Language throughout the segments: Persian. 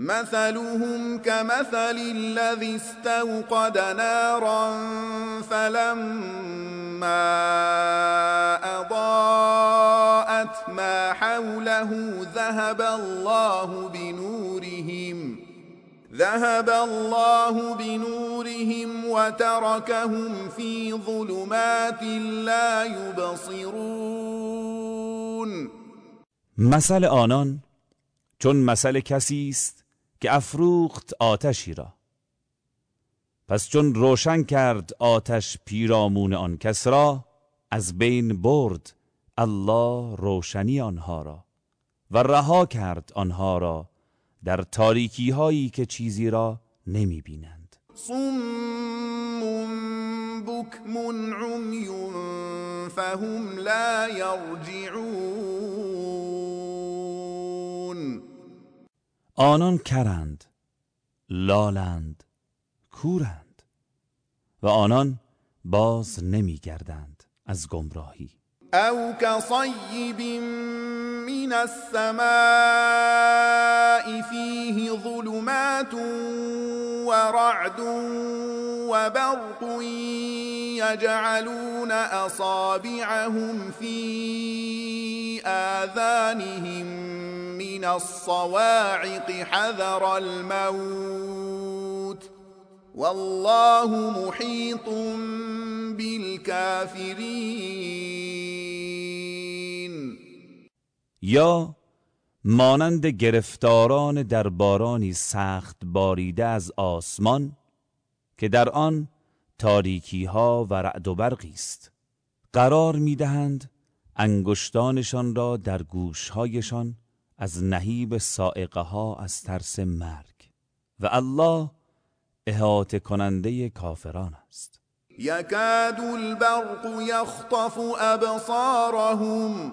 مثلهم كمثل الذي استوقد نارا فلما أضاءت ما حوله ذهب الله بنورهم ذهب الله بنورهم وتركهم في ظلمات لا يبصرون مثل آنان چون مثل کسی است که افروخت آتشی را. پس چون روشن کرد آتش پیرامون آن کس را از بین برد الله روشنی آنها را و رها کرد آنها را در تاریکی هایی که چیزی را نمی بینند. صم بكم عمي فهم لا يرجعون آنان کرند لالند کورند و آنان باز نمیگردند از گمراهی. او كصيب من السماء فيه ظلمات ورعد وبرق يجعلون أصابعهم في آذانهم من الصواعق حذر الموت والله محيط بالكافرين یا مانند گرفتاران در بارانی سخت باریده از آسمان که در آن تاریکی ها و رعد و برقی است. قرار می‌دهند انگشتانشان را در گوشهایشان از نهیب سائقه ها از ترس مرگ. و الله احاطه کننده کافران است. يكاد البرق يخطف أبصارهم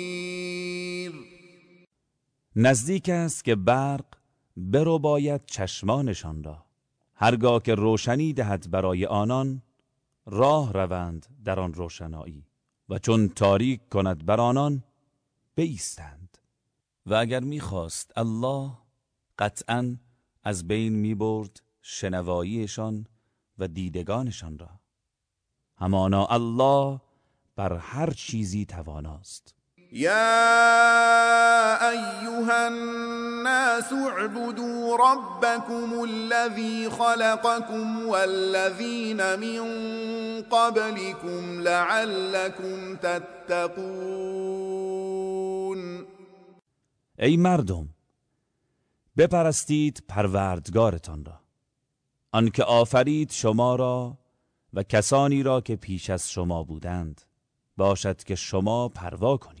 نزدیک است که برق برو باید چشمانشان را. هرگاه که روشنی دهد برای آنان راه روند در آن روشنایی و چون تاریک کند بر آنان بایستند و اگر می‌خواست الله قطعا از بین می‌برد شنواییشان و دیدگانشان را. همانا الله بر هر چیزی تواناست. يا أيها الناس اعبدوا ربكم الذي خلقكم والذين من قبلكم لعلكم تتقون. ای مردم بپرستید پروردگارتان را. آنکه آفرید شما را و کسانی را که پیش از شما بودند باشد که شما پروا کنید.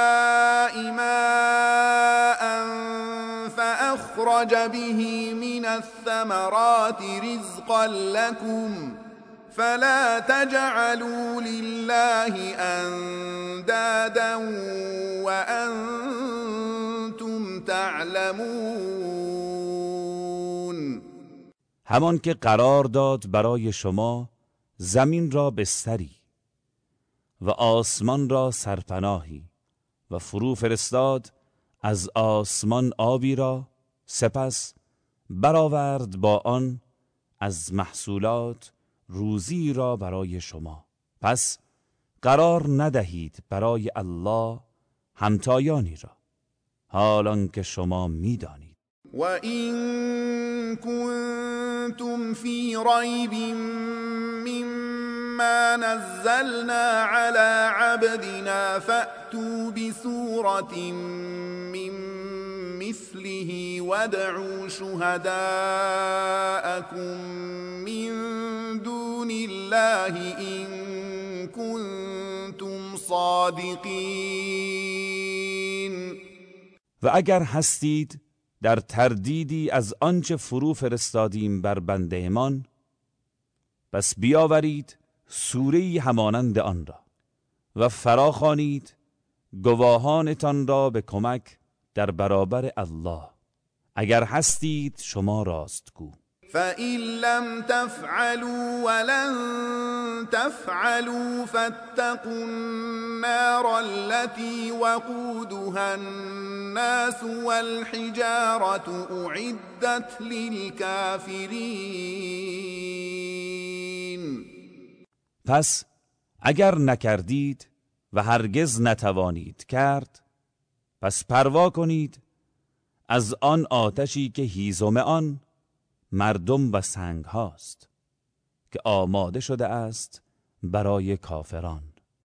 فأخرج به من الثمرات رزقا لكم فلا تجعلوا لله أندادا وأنتم تعلمون. همان که قرار داد برای شما زمین را بستری و آسمان را سرپناهی و فرو فرستاد از آسمان آبی را سپس برآورد با آن از محصولات روزی را برای شما. پس قرار ندهید برای الله همتایانی را. حالان که شما می‌دانید. وإن كنتم في ريب ما نزلنا على عبدنا فأتوا بسورة من مثله وادعوا شهداءكم من دون الله إن كنتم صادقين و اگر هستید در تردیدی از آنچه فرو فرستادیم بر بنده أمان پس بیاورید سوره همانند آن را و فراخوانید گواهانتان را به کمک در برابر الله. اگر هستید شما راستگو. فإن لم تفعلوا ولن تفعلوا فاتقوا النار التي وقودها الناس والحجارة أعدت للكافرين. پس اگر نکردید و هرگز نتوانید کرد پس پروا کنید از آن آتشی که هیزم آن مردم و سنگ هاست که آماده شده است برای کافران.